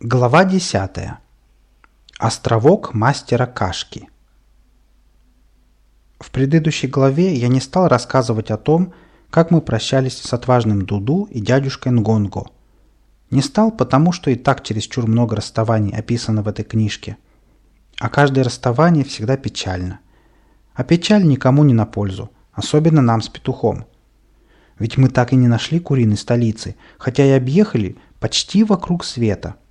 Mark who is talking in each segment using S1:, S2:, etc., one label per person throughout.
S1: Глава 10. Островок мастера Кашки. В предыдущей главе я не стал рассказывать о том, как мы прощались с отважным Дуду и дядюшкой Нгонго. Не стал, потому что и так чересчур много расставаний описано в этой книжке. А каждое расставание всегда печально. А печаль никому не на пользу, особенно нам с петухом. Ведь мы так и не нашли куриной столицы, хотя и объехали почти вокруг света –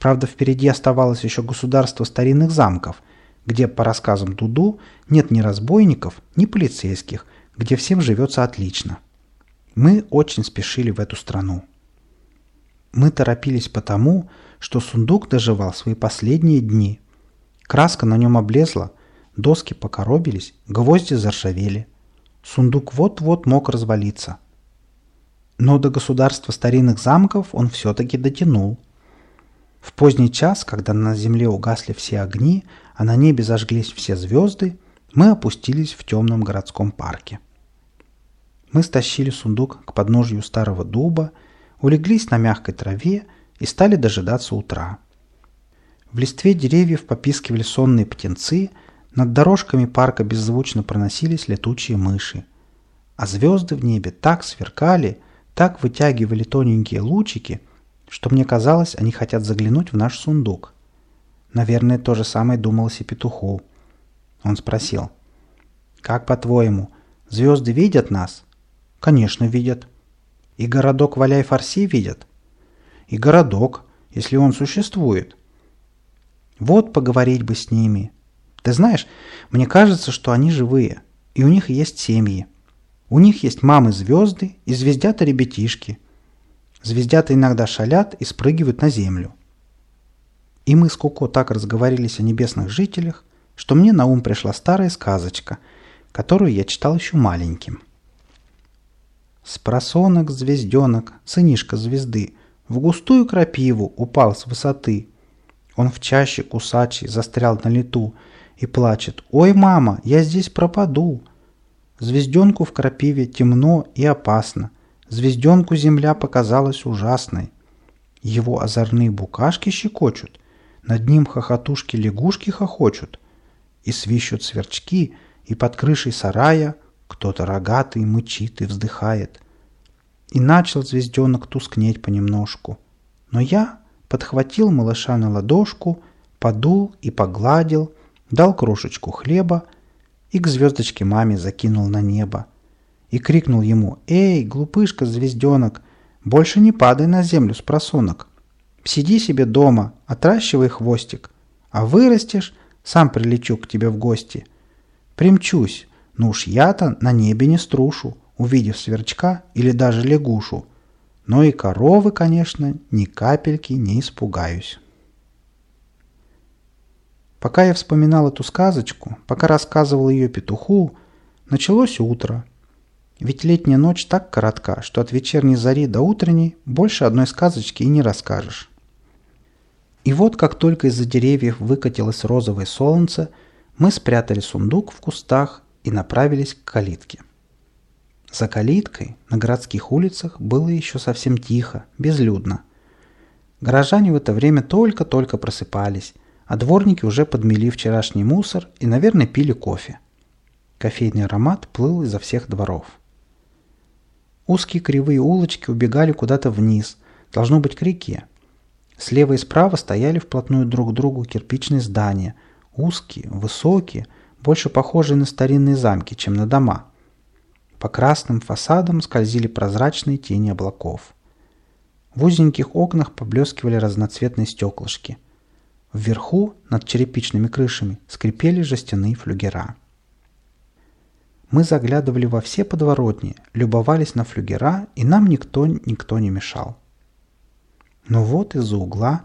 S1: Правда, впереди оставалось еще государство старинных замков, где, по рассказам Дуду, нет ни разбойников, ни полицейских, где всем живется отлично. Мы очень спешили в эту страну. Мы торопились потому, что сундук доживал свои последние дни. Краска на нем облезла, доски покоробились, гвозди заржавели. Сундук вот-вот мог развалиться. Но до государства старинных замков он все-таки дотянул – в поздний час, когда на земле угасли все огни, а на небе зажглись все звезды, мы опустились в темном городском парке. Мы стащили сундук к подножью старого дуба, улеглись на мягкой траве и стали дожидаться утра. В листве деревьев попискивали сонные птенцы, над дорожками парка беззвучно проносились летучие мыши. А звезды в небе так сверкали, так вытягивали тоненькие лучики – что мне казалось, они хотят заглянуть в наш сундук. Наверное, то же самое думалось и петуху. Он спросил. «Как по-твоему, звезды видят нас?» «Конечно, видят». «И городок Валяй-Фарси видят?» «И городок, если он существует». «Вот поговорить бы с ними. Ты знаешь, мне кажется, что они живые, и у них есть семьи. У них есть мамы-звезды и звездята-ребятишки – Звездята иногда шалят и спрыгивают на землю. И мы с Куко так разговорились о небесных жителях, что мне на ум пришла старая сказочка, которую я читал еще маленьким. Спросонок, звезденок, сынишка звезды, в густую крапиву упал с высоты. Он в чаще кусачий застрял на лету и плачет «Ой, мама, я здесь пропаду!» Звезденку в крапиве темно и опасно – Звезденку земля показалась ужасной. Его озорные букашки щекочут, над ним хохотушки-лягушки хохочут, и свищут сверчки, и под крышей сарая кто-то рогатый мычит и вздыхает. И начал звезденок тускнеть понемножку. Но я подхватил малыша на ладошку, подул и погладил, дал крошечку хлеба и к звездочке маме закинул на небо и крикнул ему «Эй, глупышка-звезденок, больше не падай на землю с просунок. Сиди себе дома, отращивай хвостик, а вырастешь, сам прилечу к тебе в гости. Примчусь, ну уж я-то на небе не струшу, увидев сверчка или даже лягушу. Но и коровы, конечно, ни капельки не испугаюсь». Пока я вспоминал эту сказочку, пока рассказывал ее петуху, началось утро – ведь летняя ночь так коротка, что от вечерней зари до утренней больше одной сказочки и не расскажешь. И вот как только из-за деревьев выкатилось розовое солнце, мы спрятали сундук в кустах и направились к калитке. За калиткой на городских улицах было еще совсем тихо, безлюдно. Горожане в это время только-только просыпались, а дворники уже подмели вчерашний мусор и, наверное, пили кофе. Кофейный аромат плыл изо всех дворов. Узкие кривые улочки убегали куда-то вниз, должно быть к реке. Слева и справа стояли вплотную друг к другу кирпичные здания, узкие, высокие, больше похожие на старинные замки, чем на дома. По красным фасадам скользили прозрачные тени облаков. В узеньких окнах поблескивали разноцветные стеклышки. Вверху, над черепичными крышами, скрипели жестяные флюгера. Мы заглядывали во все подворотни, любовались на флюгера, и нам никто никто не мешал. Но вот из-за угла,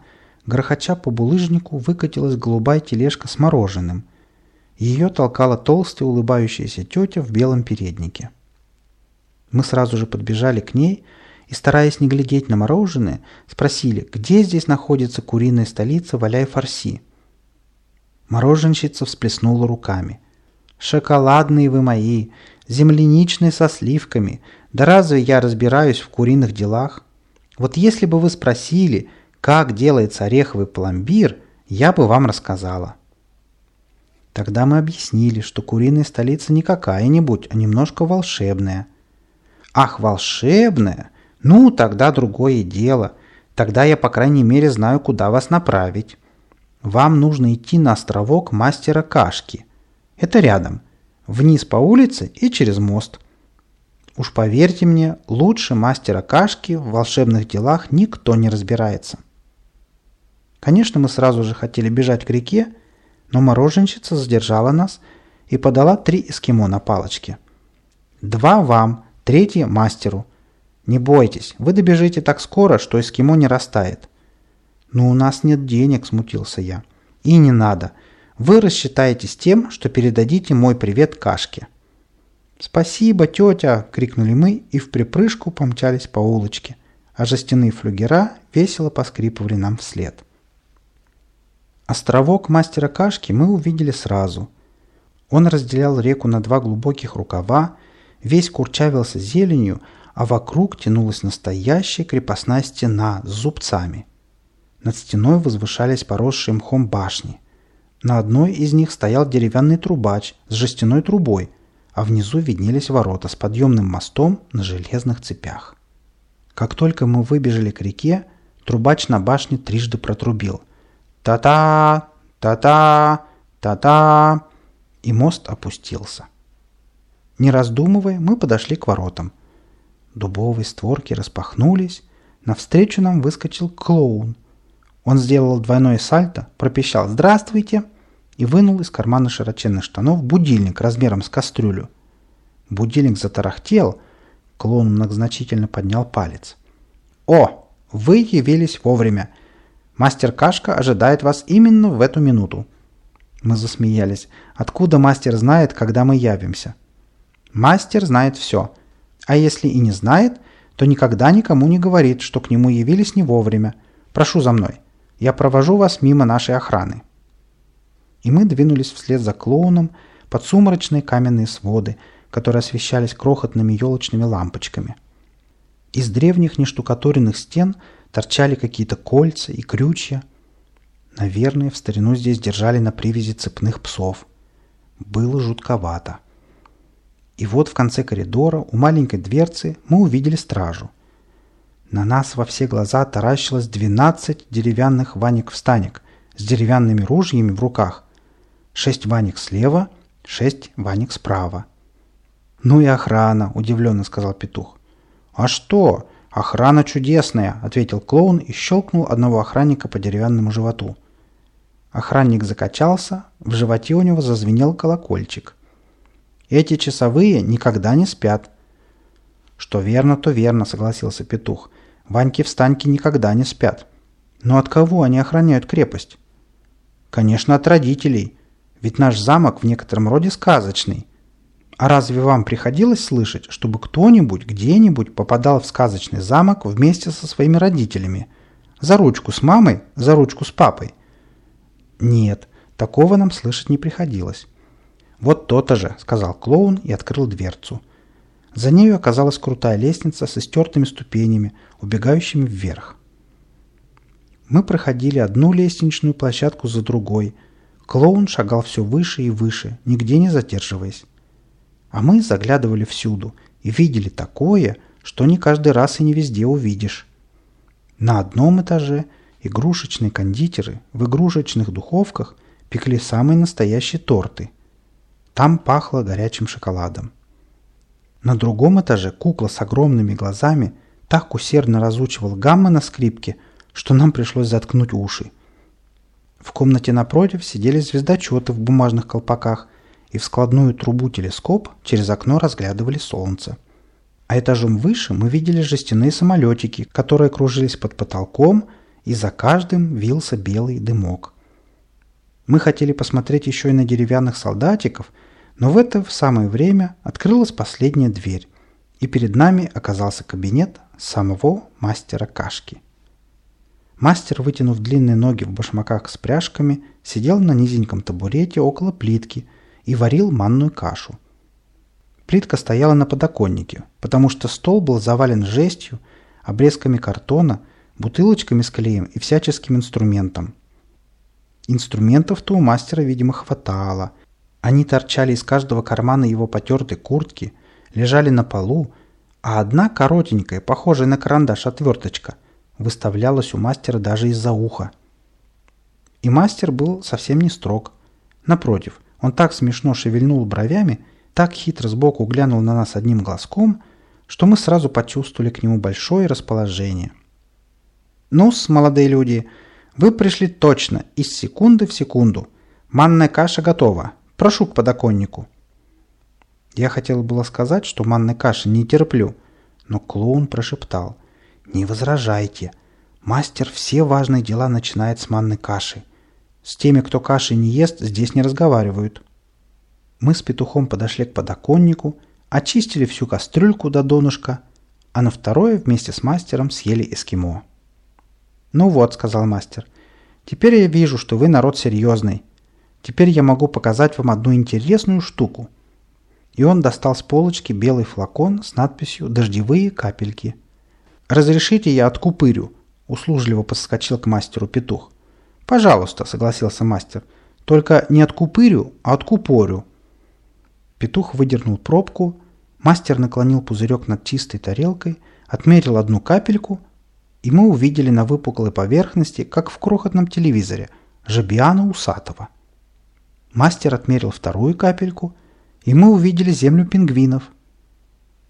S1: грохоча по булыжнику, выкатилась голубая тележка с мороженым. Ее толкала толстая улыбающаяся тетя в белом переднике. Мы сразу же подбежали к ней и, стараясь не глядеть на мороженое, спросили, где здесь находится куриная столица Валяй-Фарси. Мороженщица всплеснула руками – Шоколадные вы мои, земляничные со сливками. Да разве я разбираюсь в куриных делах? Вот если бы вы спросили, Как делается ореховый пломбир, я бы вам рассказала. Тогда мы объяснили, что куриная столица не какая-нибудь, а немножко волшебная. Ах, волшебная? Ну, тогда другое дело. Тогда я, по крайней мере, знаю, куда вас направить. Вам нужно идти на островок мастера Кашки. Это рядом. Вниз по улице и через мост. Уж поверьте мне, лучше мастера Кашки в волшебных делах никто не разбирается. Конечно, мы сразу же хотели бежать к реке, но мороженщица задержала нас и подала три эскимо на палочке. Два вам, третье мастеру. Не бойтесь, вы добежите так скоро, что эскимо не растает. Но у нас нет денег, смутился я. И не надо. Вы рассчитаетесь тем, что передадите мой привет Кашке. «Спасибо, тетя!» — крикнули мы и в припрыжку помчались по улочке, а жестяные флюгера весело поскрипывали нам вслед. Островок мастера Кашки мы увидели сразу. Он разделял реку на два глубоких рукава, весь курчавился зеленью, а вокруг тянулась настоящая крепостная стена с зубцами. Над стеной возвышались поросшие мхом башни. На одной из них стоял деревянный трубач с жестяной трубой, а внизу виднелись ворота с подъемным мостом на железных цепях. Как только мы выбежали к реке, трубач на башне трижды протрубил – Та-та, та-та, та-та, и мост опустился. Не раздумывая, мы подошли к воротам. Дубовые створки распахнулись, навстречу нам выскочил клоун. Он сделал двойное сальто, пропищал «Здравствуйте!» И вынул из кармана широченных штанов будильник размером с кастрюлю. Будильник затарахтел, клоун многозначительно поднял палец. «О, вы явились вовремя!» Мастер Кашка ожидает вас именно в эту минуту». Мы засмеялись. «Откуда мастер знает, когда мы явимся?» «Мастер знает все. А если и не знает, то никогда никому не говорит, что к нему явились не вовремя. Прошу за мной. Я провожу вас мимо нашей охраны». И мы двинулись вслед за клоуном под сумрачные каменные своды, которые освещались крохотными елочными лампочками. Из древних нештукатуренных стен – торчали какие-то кольца и крючья. Наверное, в старину здесь держали на привязи цепных псов. Было жутковато. И вот в конце коридора у маленькой дверцы мы увидели стражу. На нас во все глаза таращилось 12 деревянных ваник-встанек с деревянными ружьями в руках. Шесть ваник слева, шесть ваник справа. «Ну и охрана», — удивленно сказал петух. «А что? «Охрана чудесная», — ответил клоун и щелкнул одного охранника по деревянному животу. Охранник закачался, в животе у него зазвенел колокольчик. «Эти часовые никогда не спят». «Что верно, то верно», — согласился петух. «Ваньки-встаньки никогда не спят». «Но от кого они охраняют крепость?» «Конечно, от родителей. Ведь наш замок в некотором роде сказочный. А разве вам приходилось слышать, чтобы кто-нибудь где-нибудь попадал в сказочный замок вместе со своими родителями? За ручку с мамой, за ручку с папой? Нет, такого нам слышать не приходилось. Вот то-то же, сказал клоун и открыл дверцу. За нею оказалась крутая лестница с истертыми ступенями, убегающими вверх. Мы проходили одну лестничную площадку за другой. Клоун шагал все выше и выше, нигде не задерживаясь. А мы заглядывали всюду и видели такое, что не каждый раз и не везде увидишь. На одном этаже игрушечные кондитеры в игрушечных духовках пекли самые настоящие торты. Там пахло горячим шоколадом. На другом этаже кукла с огромными глазами так усердно разучивал гаммы на скрипке, что нам пришлось заткнуть уши. В комнате напротив сидели звездочеты в бумажных колпаках и в складную трубу телескоп через окно разглядывали солнце. А этажом выше мы видели жестяные самолетики, которые кружились под потолком, и за каждым вился белый дымок. Мы хотели посмотреть еще и на деревянных солдатиков, но в это в самое время открылась последняя дверь, и перед нами оказался кабинет самого мастера Кашки. Мастер, вытянув длинные ноги в башмаках с пряжками, сидел на низеньком табурете около плитки – и варил манную кашу. Плитка стояла на подоконнике, потому что стол был завален жестью, обрезками картона, бутылочками с клеем и всяческим инструментом. Инструментов-то у мастера, видимо, хватало. Они торчали из каждого кармана его потертой куртки, лежали на полу, а одна коротенькая, похожая на карандаш отверточка, выставлялась у мастера даже из-за уха. И мастер был совсем не строг. Напротив, он так смешно шевельнул бровями, так хитро сбоку глянул на нас одним глазком, что мы сразу почувствовали к нему большое расположение. «Ну-с, молодые люди, вы пришли точно, из секунды в секунду. Манная каша готова. Прошу к подоконнику». Я хотел было сказать, что манной каши не терплю, но клоун прошептал. «Не возражайте. Мастер все важные дела начинает с манной каши. С теми, кто каши не ест, здесь не разговаривают». Мы с петухом подошли к подоконнику, очистили всю кастрюльку до донышка, а на второе вместе с мастером съели эскимо. «Ну вот», — сказал мастер, — «теперь я вижу, что вы народ серьезный. Теперь я могу показать вам одну интересную штуку». И он достал с полочки белый флакон с надписью «Дождевые капельки». «Разрешите я откупырю?» — услужливо подскочил к мастеру петух. «Пожалуйста», — согласился мастер. «Только не откупырю, а откупорю». Петух выдернул пробку, мастер наклонил пузырек над чистой тарелкой, отмерил одну капельку — и мы увидели на выпуклой поверхности, как в крохотном телевизоре, Жабиана Усатого. Мастер отмерил вторую капельку, и мы увидели землю пингвинов.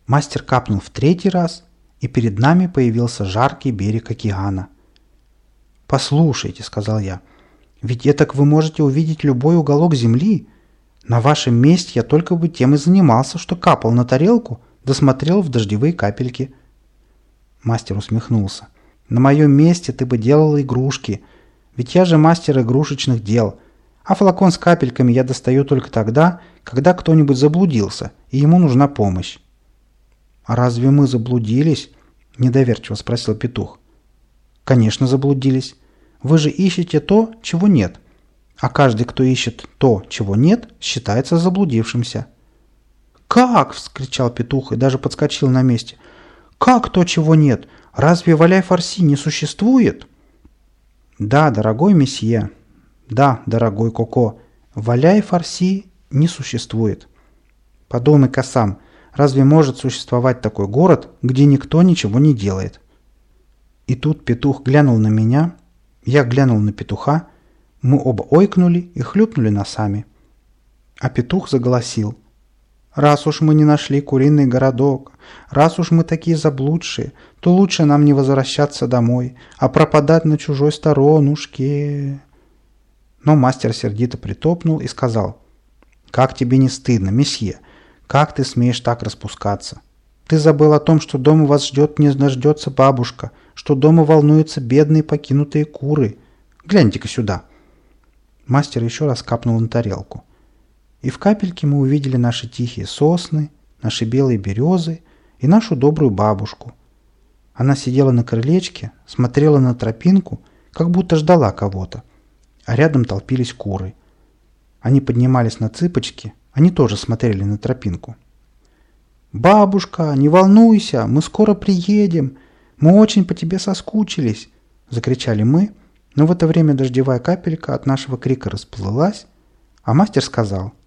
S1: Мастер капнул в третий раз, и перед нами появился жаркий берег океана. «Послушайте», — сказал я, — «ведь это вы можете увидеть любой уголок земли. На вашем месте я только бы тем и занимался, что капал на тарелку, досмотрел в дождевые капельки». Мастер усмехнулся. На моем месте ты бы делала игрушки, ведь я же мастер игрушечных дел, а флакон с капельками я достаю только тогда, когда кто-нибудь заблудился, и ему нужна помощь. «А разве мы заблудились?» – недоверчиво спросил петух. «Конечно, заблудились. Вы же ищете то, чего нет. А каждый, кто ищет то, чего нет, считается заблудившимся». «Как?» – вскричал петух и даже подскочил на месте. «Как то, чего нет? Разве валяй-фарси не существует? Да, дорогой месье. Да, дорогой Коко. Валяй-фарси не существует. Подумай-ка сам, разве может существовать такой город, где никто ничего не делает? И тут петух глянул на меня, я глянул на петуха, мы оба ойкнули и хлюпнули носами. А петух заголосил – Раз уж мы не нашли куриный городок, раз уж мы такие заблудшие, то лучше нам не возвращаться домой, а пропадать на чужой сторонушке. Но мастер сердито притопнул и сказал, «Как тебе не стыдно, месье? Как ты смеешь так распускаться? Ты забыл о том, что дома вас ждет не дождется бабушка, что дома волнуются бедные покинутые куры. Гляньте-ка сюда». Мастер еще раз капнул на тарелку и в капельке мы увидели наши тихие сосны, наши белые березы и нашу добрую бабушку. Она сидела на крылечке, смотрела на тропинку, как будто ждала кого-то, а рядом толпились куры. Они поднимались на цыпочки, они тоже смотрели на тропинку. «Бабушка, не волнуйся, мы скоро приедем, мы очень по тебе соскучились!» – закричали мы, но в это время дождевая капелька от нашего крика расплылась, а мастер сказал –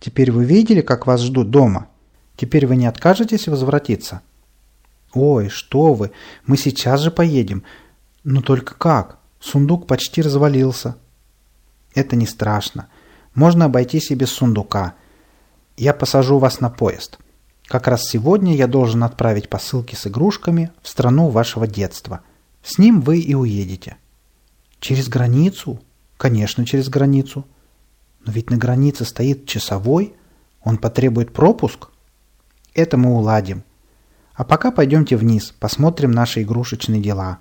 S1: Теперь вы видели, как вас ждут дома? Теперь вы не откажетесь возвратиться? Ой, что вы, мы сейчас же поедем. Но только как? Сундук почти развалился. Это не страшно. Можно обойтись и без сундука. Я посажу вас на поезд. Как раз сегодня я должен отправить посылки с игрушками в страну вашего детства. С ним вы и уедете. Через границу? Конечно, через границу. Но ведь на границе стоит часовой, он потребует пропуск. Это мы уладим. А пока пойдемте вниз, посмотрим наши игрушечные дела.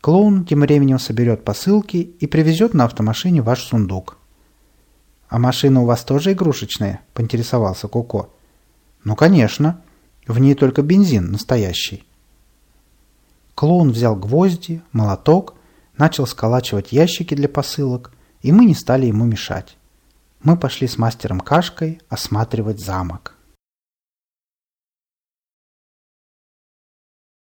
S1: Клоун тем временем соберет посылки и привезет на автомашине ваш сундук. «А машина у вас тоже игрушечная?» – поинтересовался Коко. «Ну, конечно. В ней только бензин настоящий». Клоун взял гвозди, молоток, начал сколачивать ящики для посылок, и мы не стали ему мешать мы пошли с мастером Кашкой осматривать замок.